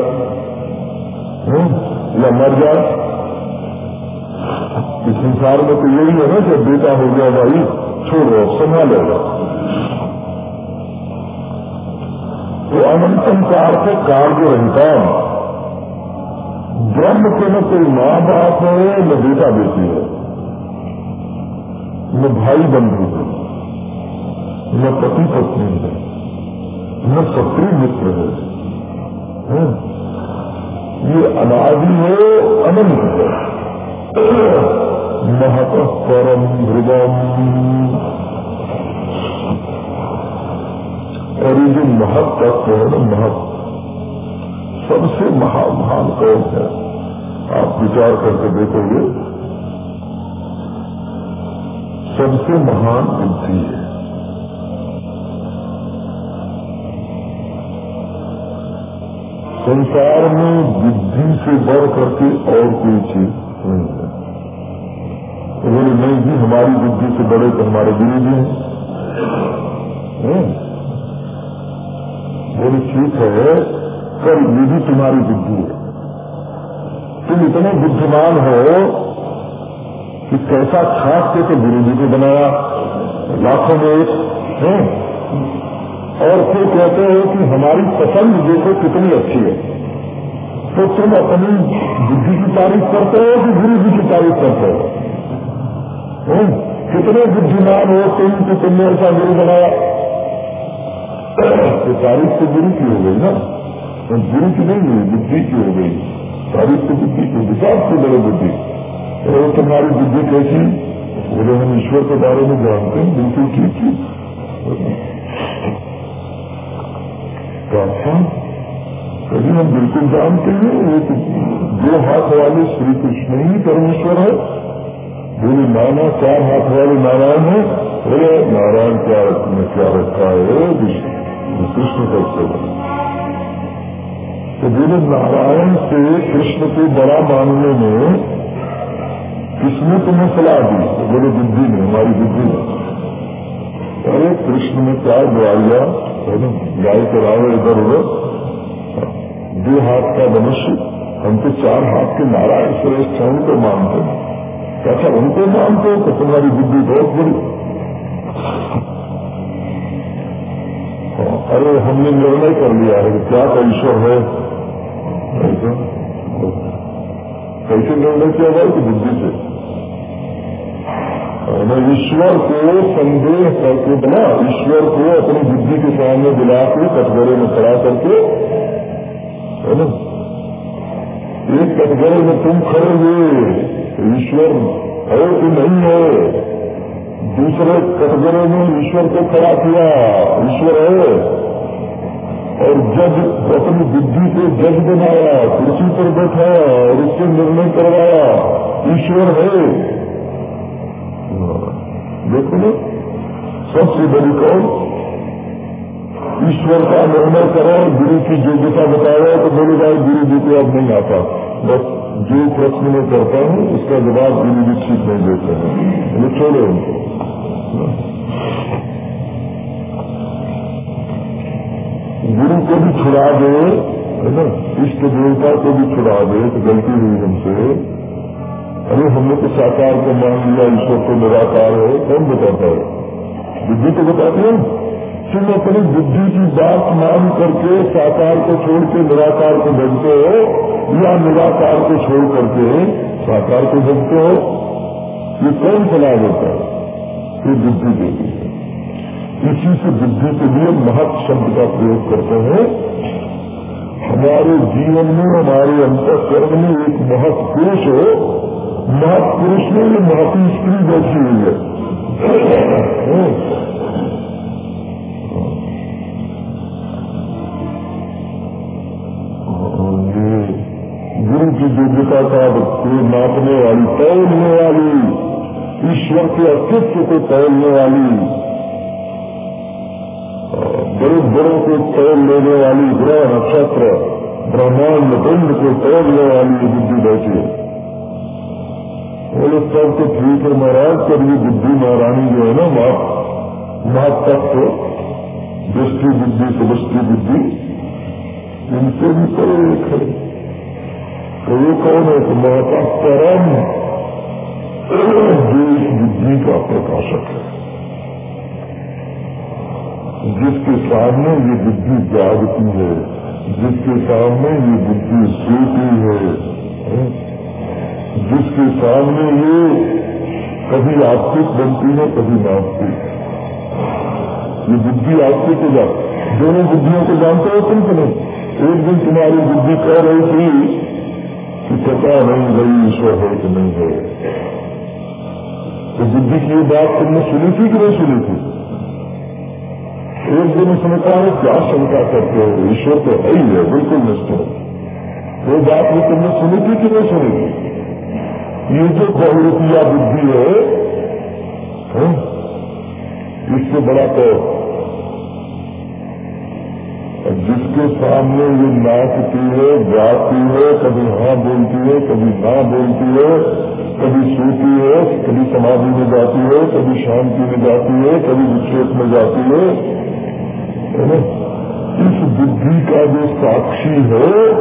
या मर जाए? इस संसार में तो यही है ना जब बेटा हो गया भाई, छोड़ो संभालेगा तो अनंतम का अर्थ है कार्य रहता ब्रह्म के न कोई माँ बाप है, न बेटा बेटी है, न भाई बंधु है, न पति पत्नी है, न शत्रु मित्र है? ये अनादि है, अनंत है। महत परम ध्रुवम। और ये जो महत तत्व है ना महत सबसे महाभान कौन है। आप विचार करके देखोगे, सबसे महान बुद्धि है। संसार में बुद्धि से बढ़ करके और कोई चीज़ नहीं है। बोले नहीं जी, हमारी बुद्धि से बड़े तो हमारे गुरु जी हैं। बोले ठीक है, पर ये भी तुम्हारी बुद्धि है। तुम इतने बुद्धिमान हो कि कैसा छाप के तो गुरु जी को बनाया, लाखों में एक, है? और फिर कहते हो कि हमारी पसंद देखो कितनी अच्छी है। तो तुम अपनी बुद्धि की तारीफ़ करते हो कि गुरु जी की तारीफ़ करते हो हुँ? कितने बुद्धिमान हो, तुम कि तुमने ऐसा गुरु बनाया। तो तो गुरु की हो गई ना। तो गुरु की नहीं हुई, बुद्धि की हो गई। सारी तो बुद्धि को विकास से बड़े बुद्धि। और तुम्हारी बुद्धि कैसी? बोले, हम ईश्वर के बारे में जानते हैं, बिल्कुल ठीक ठीक तो अच्छा कभी हम बिल्कुल जानते हैं तो दो हाथ वाले श्री कृष्ण ही परमेश्वर है। बोले नाना चार हाथ वाले नारायण है बोले नारायण क्या में क्या रखा है कृष्ण कैसे बने तो बोले नारायण से कृष्ण को बड़ा मानने में किसने तुम्हें सलाह दी? तो बोले, बुद्धि ने, हमारी बुद्धि ने। अरे, कृष्ण ने क्या है ना गाय करावे इधर उधर। दो हाथ का मनुष्य, हम तो चार हाथ के नारायण श्रेष्ठ हैं, उनको मानते हैं। कैसा उनको मानते हो तो तुम्हारी बुद्धि बहुत बड़ी अरे, हमने निर्णय कर लिया है क्या का ईश्वर है कैसे निर्णय किया जाए कि बुद्धि से। ईश्वर को संदेह करके बना, ईश्वर को अपनी बुद्धि के सामने दिला के कटघरे में खड़ा करके, है ना? एक कटघरे में तुम खड़े हुए। ईश्वर है कि नहीं है दूसरे कटघरे ने ईश्वर को खड़ा किया। ईश्वर है। और जज अपनी बुद्धि को जज बनाया, कुर्सी पर बैठा और उससे निर्णय करवाया, ईश्वर है। देखो ना, सबसे बड़ी कौन? ईश्वर का निर्णय करो, गुरु की योग्यता बताओ तो मेरे भाई गुरु जी को अब नहीं आता। बस जो प्रश्न मैं करता हूँ, उसका जवाब गुरु ठीक नहीं देते हैं। वो छोड़ो। उनको गुरु को भी छुड़ा दे, है ना? इष्ट देवता को भी छुड़ा दे तो गलती हुई हमसे। अरे, हमने तो साकार को मान लिया, ईश्वर को निराकार है, कौन बताता है? बुद्धि तो बताती है। तुम अपनी बुद्धि की बात मान करके साकार को छोड़ के निराकार को भजते हो या निराकार को छोड़ करके साकार को भजते हो, ये कौन सलाह देता है? ये बुद्धि देती है इसी से बुद्धि के लिए महत् शब्द का प्रयोग करते हैं। हमारे जीवन में, हमारे अंतकरण में एक महत् पुरुष हो, महत् पुरुष में ये महती स्त्री बैठी हुई है। गुरु की योग्यता का को नापने वाली तौलने वाली ईश्वर के अस्तित्व को तौलने वाली बड़े बड़ों को तोड़ लेने वाली ग्रह नक्षत्र ब्रह्मांड पिंड को तोड़ने वाली बुद्धि बैठी। बोले सब तो ठीक है महाराज, पर ये बुद्धि महारानी जो है ना, माप माप तत्व, दृष्टि बुद्धि समष्टि बुद्धि इनसे भी तो एक है। तो ये कौन है? तो माता परम देश बुद्धि का प्रकाशक है। जिसके सामने ये बुद्धि जागती है, जिसके सामने ये बुद्धि सोती है जिसके सामने ये कभी आस्तिक बनती है, कभी नास्तिक ये बुद्धि आस्तिक हो जाती दोनों बुद्धियों को जानते हो तुम कि नहीं? एक दिन तुम्हारी बुद्धि कह रही थी कि पता नहीं भाई ईश्वर है कि नहीं है। तो बुद्धि की बात तुमने सुनी थी कि नहीं सुनी थी? एक दिन उसने कहा क्या शंका करते हो? ईश्वर तो है ही है बिल्कुल निश्चित वो बात भी तुमने सुनी थी कि नहीं सुनी थी? ये जो बहुरूपिया बुद्धि है, है इससे बड़ा तो जिसके सामने ये नाचती है, गाती है, कभी हाँ बोलती है, कभी ना बोलती है, कभी सूती है, कभी समाधि में जाती है, कभी शांति में जाती है, कभी विक्षेप में जाती है। इस बुद्धि का जो साक्षी है,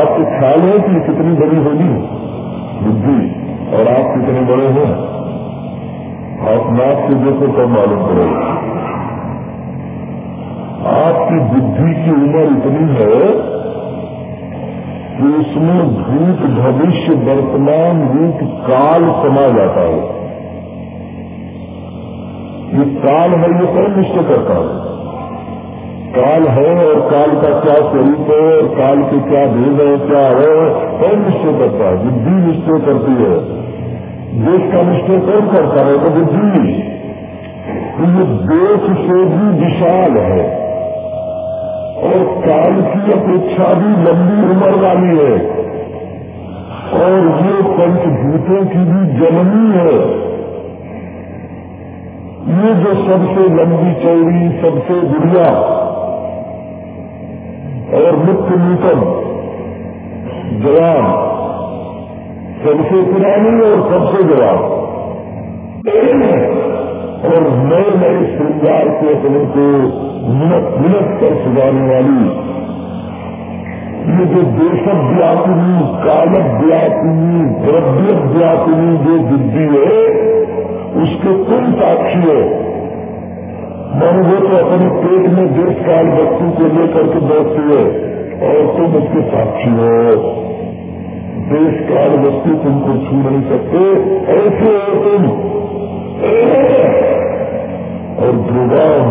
आपको ख्याल है कि कितनी बड़ी होगी? बुद्धि। और आप कितने बड़े हैं? आप नाक से देखो तब मालूम पड़ेगा? आपकी बुद्धि की उम्र इतनी है कि उसमें भूत भविष्य वर्तमान रूप काल समा जाता है। ये काल है ये कौन निश्चय करता है। काल है और काल का क्या स्वरूप है, और काल के क्या भेद है, क्या है कौन निश्चय करता है। बुद्धि निश्चय करती है। देश का निश्चय कौन करता है? तो बुद्धि। तो ये देश से भी विशाल है। और काल की अपेक्षा भी लंबी उम्र वाली है। और ये पंचभूतों की भी जननी है। ये जो सबसे लंबी चौड़ी, सबसे बुढ़िया और मुख्य नूतन जवान, सबसे पुरानी और सबसे जवान। और नए नए श्रृंगार के अपने को मिनट मिनट कर सजाने वाली। ये जो देशव्यापिनी कालव्यापिनी द्रव्यव्यापिनी जो बुद्धि है, उसके तुम साक्षी हो। मन वो तो अपने पेट में देश काल वस्तु को लेकर के बैठती है, और तुम उसके साक्षी हो। देश काल वस्तु तुमको छू नहीं सकते, ऐसे हो तुम। और भगवान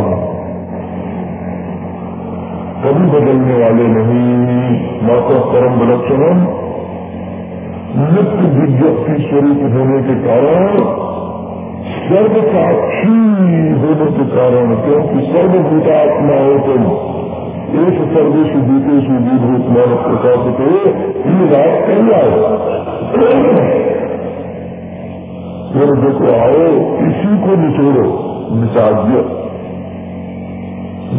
कभी बदलने वाले नहीं। माता परम विलक्षण नित्य विज्ञप्ति स्वरूप होने के कारण सर्व साक्षी होने के कारण, क्योंकि सर्वभूतात्मा हो तुम। एक सर्वेश भूतेश विभूत मान प्रकाशित हो ये बात कही आओ फिर देखो आओ इसी को निचोड़ो निचाज्य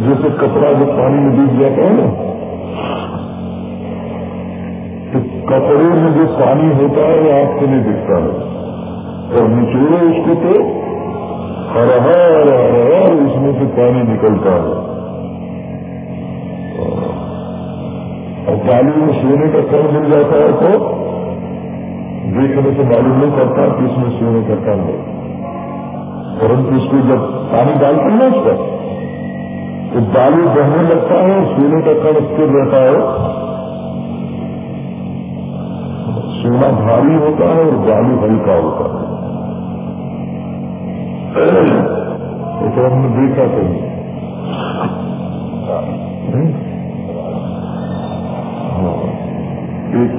जैसे कपड़ा जब पानी में डूब जाता है ना तो कपड़े में जो पानी होता है, वो आपको नहीं दिखता है। और निचोड़ो उसको तो हर हर हर उसमें से पानी निकलता है। और बालू में सोने का कण मिल जाता है तो देखने से मालूम नहीं करता कि इसमें सोने का कण है परंतु उसको जब पानी डालते हैं उस पर तो बालू बहने लगता है सोने का कण स्थिर रहता है। सोना भारी होता है और बालू हल्का होता है। तो हमने देखा कहीं एक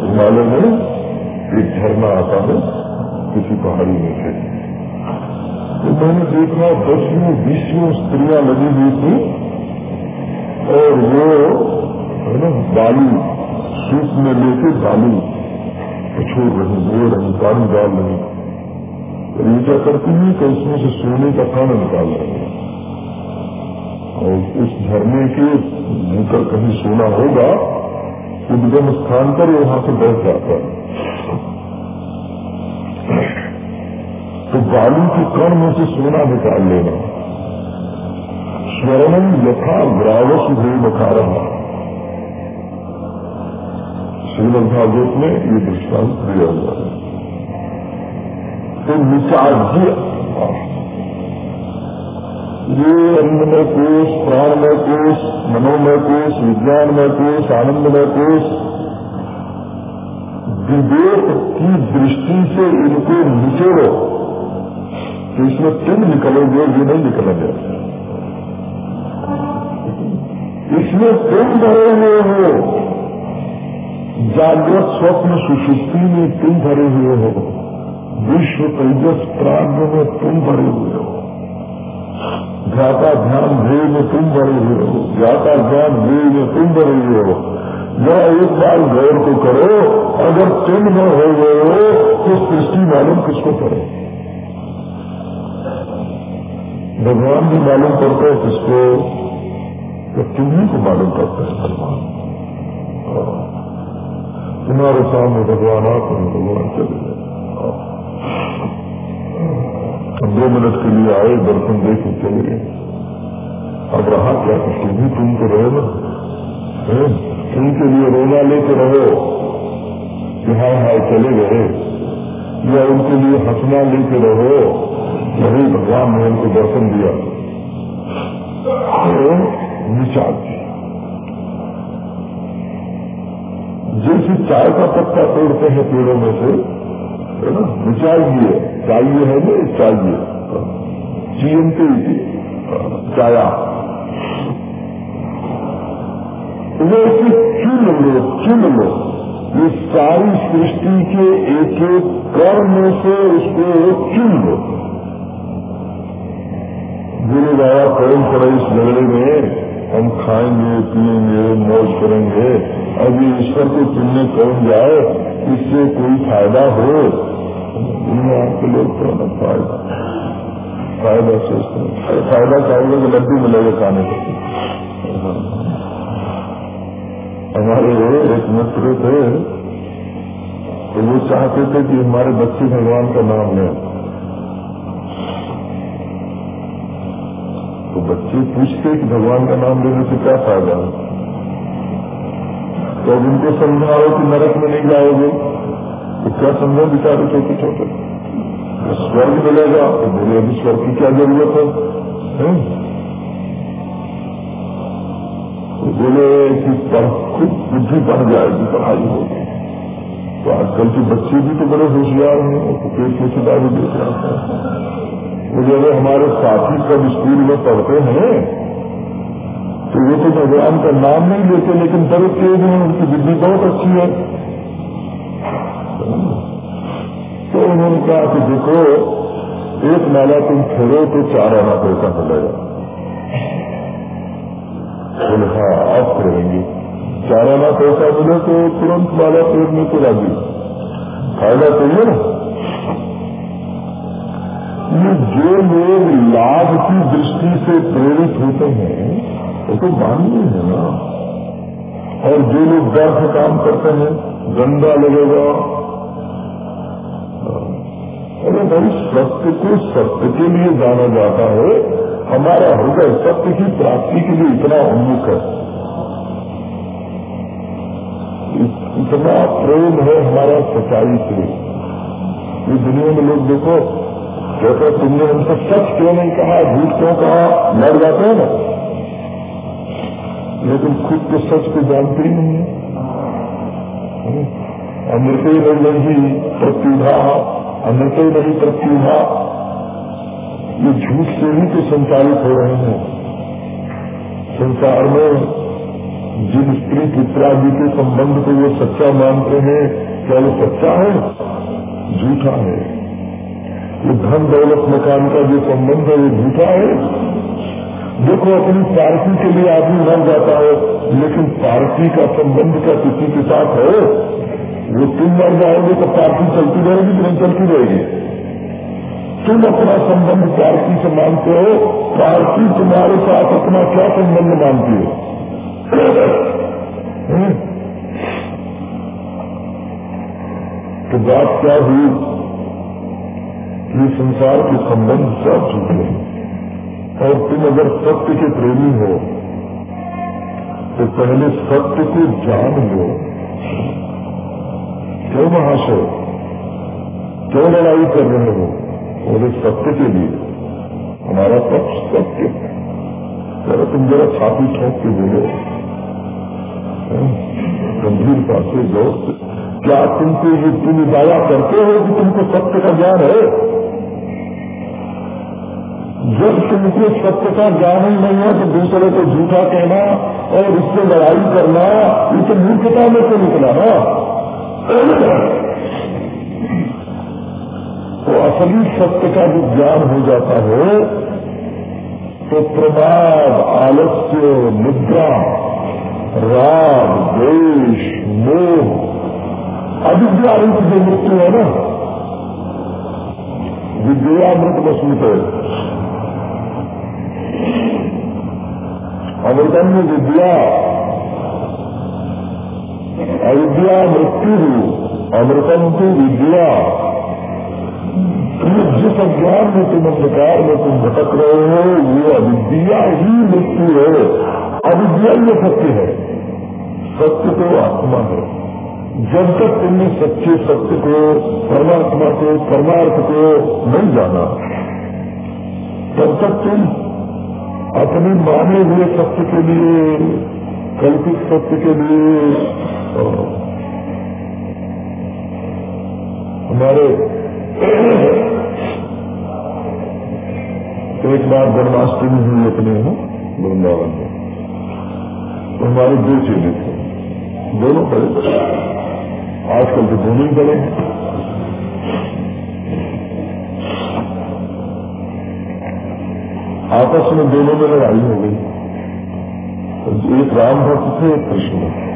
हिमालय में एक झरना आता है, किसी पहाड़ी में से। तो मैंने देखा दसवीं बीसवीं स्त्रियाँ लगी हुई थी, और वो, है ना, बालू, सूप में लेके बालू छोड़ रही वो रही पानी डाल रही। और ये क्या करती है कि उसमें से सोने का खाना निकाल रही है। और उस झरने के भीतर कहीं सोना होगा, उद्गम स्थान पर वहाँ से बैठ जाता है। तो बालू के कण में से सोना निकाल लेना। स्वर्णम यथा ग्रावस हुए बता रहा श्रीमद भागवत में ये दृष्टांत दिया हुआ है। तो निचाज्य ये अन्नमय कोष प्राणमय कोष मनोमय कोष विज्ञानमय कोष आनंदमय कोष विवेक की दृष्टि से इनको निचोड़ो। तो इसमें तुम निकलोगे, ये नहीं निकलेंगे। इसमें तुम भरे हुए हो। जागृत स्वप्न सुषुप्ति में तुम भरे हुए हो। विश्व तेजस प्राग्ञ में तुम भरे हुए हो। ध्याता ध्यान भेय में तुम भरे हुए हो। ज्ञाता ज्ञान भेय में तुम भरे हुए हो। जरा एक बार गौर को करो, अगर तुम न हो गए हो तो सृष्टि मालूम किसको करो भगवान भी मालूम करते है किसको? तो तुम्ही को मालूम करते हैं भगवान। तुम्हारे सामने भगवान आप भगवान चले गए दो मिनट के लिए आए, दर्शन दे के चले गए। अब रहा क्या? कि तुम भी तुम तो रहो ना। उनके लिए रोना लेते रहो। कि हाय हाय चले गए। या उनके लिए हंसना लेते रहो। यही भगवान ने उनको दर्शन दिया। तो विचार जैसे चाय का पत्ता तोड़ते हैं पेड़ों में से, है ना? चाहिए चाहिए है ना? चाहिए। चीनते चाया। वो चुन लो चुन लो ये सारी सृष्टि के एक एक कर्म से उसको चुन लो। गुरु बाबा पड़े इस झगड़े में? हम खाएँगे, पिएँगे, मौज करेंगे। अभी ईश्वर को चुनने कौन जाए? इससे कोई फ़ायदा हो? दुनिया के लोग तो ना फ़ायदा। फ़ायदा सोचते हैं फ़ायदा चाहेंगे तो लड्डू मिलेगा खाने को। हमारे एक मित्र थे तो वो चाहते थे कि हमारे बच्चे भगवान का नाम लें। तो बच्चे पूछते कि भगवान का नाम लेने से क्या फ़ायदा? है तो अब उनको समझाओ कि नरक में नहीं जाओगे तो क्या समझो बेचारे छोटे छोटे स्वर्ग मिलेगा तो बोले, अभी स्वर्ग की क्या ज़रूरत है? बोले कि खुद बुद्धि बढ़ जाएगी, पढ़ाई होगी। तो आजकल के बच्चे भी तो बड़े होशियार हैं तो पेट में किताबें देख रहे हैं। वो जो हमारे साथी सब स्कूल में पढ़ते हैं तो वो तो भगवान का नाम नहीं लेते, लेकिन बड़े तेज हैं, उनकी बुद्धि बहुत अच्छी है। तो उन्होंने कहा कि देखो, एक माला तुम फेरो तो चार आना पैसा मिलेगा। बोले हाँ आप फेरेंगे चार आना पैसा मिले तो तुरंत माला फेरने को राज़ी फ़ायदा चाहिए ना। ये जो लोग लाभ की दृष्टि से प्रेरित होते हैं, वो तो माननीय है ना। और जो लोग व्यर्थ काम करते हैं, गंदा लगेगा। अरे भाई, सत्य को सत्य के लिए जाना जाता है। हमारा हृदय सत्य की प्राप्ति के लिए इतना उन्मुख है। इतना प्रेम है हमारा सच्चाई से ये दुनिया में लोग देखो, जैसे तुमने उनसे सच क्यों नहीं कहा, झूठ क्यों कहा, मर जाते हैं ना। लेकिन खुद तो सच को जानते ही नहीं है। अमृत नहीं प्रत्युभा अमृत नहीं प्रत्युभा ये झूठ से ही तो संचालित हो रहे हैं। संसार में जिन स्त्री पुत्रादि के संबंध को वो सच्चा मानते हैं, क्या वो सच्चा है? झूठा है। ये धन दौलत मकान का जो संबंध है, वो झूठा है? देखो, अपनी पार्टी के लिए आदमी मर जाता है, लेकिन पार्टी का संबंध का किसी के साथ है? वो तुम मर जाओगे तो पार्टी चलती रहेगी नहीं चलती रहेगी। तुम अपना संबंध पार्टी से मानते हो पार्टी तुम्हारे साथ अपना क्या संबंध मानती हो? हम्म? तो बात क्या हुई? कि संसार के संबंध सब झूठे हैं। और तुम अगर सत्य के प्रेमी हो तो पहले सत्य को जान लो। क्यों महाशय? क्यों लड़ाई कर रहे हो? बोले सत्य के लिए हमारा पक्ष सत्य है। जरा तुम जरा छाती ठोक के बोलो। गंभीरता से ज़ोर क्या तुमको ये तुम दावा करते हो कि तुमको सत्य का ज्ञान है? जब तुमको सत्य का ज्ञान ही नहीं है तो दूसरे को झूठा कहना और उससे लड़ाई करना, ये तो मूर्खता में से निकला ना तो असली सत्य का जो ज्ञान हो जाता है तो प्रमाद आलस्य, निद्रा, राग देश मोह, अविद्या जो मृत्यु है ना विद्यामृत मसूत है। अमृतम विद्या, अविद्या मृत्यु, अमृतम की विद्या जिस अज्ञान में तुम अंधकार में तुम भटक रहे हो, ये अविद्या ही मृत्यु है। अविद्या ये सत्य है। सत्य तो आत्मा है। जब तक तुमने सच्चे सत्य को, परमात्मा को परमार्थ को नहीं जाना, तब तक तुम अपने माने हुए सत्य के लिए, कल्पित सत्य के लिए हमारे एक बार जन्माष्टमी हुई अपने वृंदावन में। हमारे दो चेले थे, दोनों बड़े आजकल तो दोनों ही बड़े हैं। आपस में दोनों में लड़ाई हो गई। एक राम भक्त थे, एक कृष्ण भक्त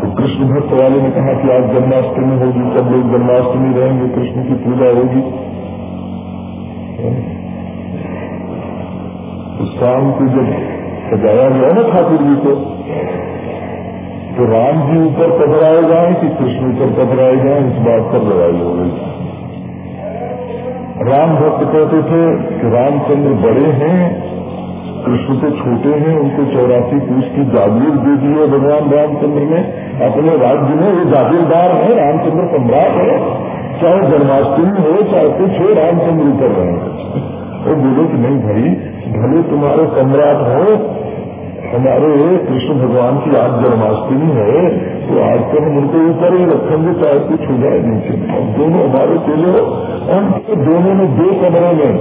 तो कृष्ण भक्त वाले ने कहा कि आज जन्माष्टमी होगी सब लोग जन्माष्टमी रहेंगे, कृष्ण की पूजा होगी। शाम को जब सजाया गया ना ठाकुर जी को तो राम जी ऊपर पधराए जाए कि कृष्ण ऊपर पधराए जाए, इस बात पर लड़ाई हो गई। राम भक्त कहते थे कि रामचंद्र बड़े हैं कृष्ण तो छोटे हैं, उनको चौरासी पूछ की जागीर दे दी है भगवान रामचंद्र ने। अपने राज्य में वो जागीरदार है, रामचंद्र सम्राट है। चाहे जन्माष्टमी हो, चाहे कुछ हो, रामचंद्र ऊपर रहे वो बोले कि नहीं भाई, भले तुम्हारे सम्राट हो, हमारे कृष्ण भगवान की आज जन्माष्टमी है तो आज तो हम उनको ऊपर ही रखेंगे, चाहे कुछ हो जाए नीचे अब दोनों हमारे चेले हम दोनों ने दो कमरे में,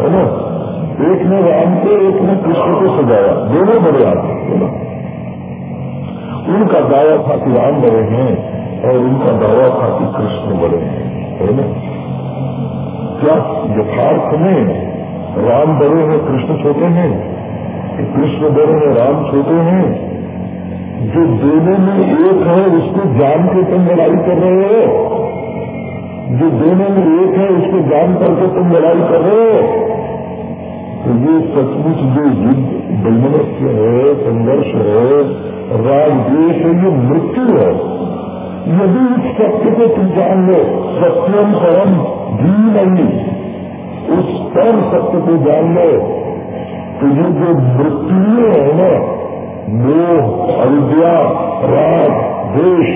है ना? एक ने राम को एक ने कृष्ण को सजाया। दोनों बड़े है। उनका दावा था कि राम बड़े हैं और उनका दावा था कि कृष्ण बड़े हैं। है ना? क्या यथार्थ में राम बड़े हैं, कृष्ण छोटे हैं? कि कृष्ण बड़े हैं, राम छोटे हैं? जो दोनों में एक है, उसको जान के तुम लड़ाई कर रहे हो। जो दोनों में एक है, उसको जान करके तुम लड़ाई कर रहे हो। तो ये सचमुच जो युद्ध वैमनस्य है, संघर्ष है राजदेश है, ये मृत्यु है। यदि इस सत्य को जान लो, सत्यम परम भी नहीं उस परम सत्य को जान लो तो ये जो मृत्यु है ना, मोह, अविद्या, राग देश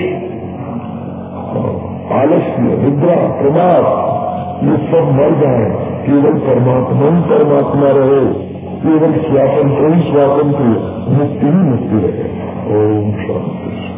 आलस्य, निद्रा, प्रमाद, ये सब मर जाए केवल परमात्मा ही परमात्मा रहे, केवल स्वातंत्र ही स्वातंत्र मुक्ति ही मुक्ति रहे। ओम शांति।